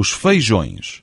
os feijões.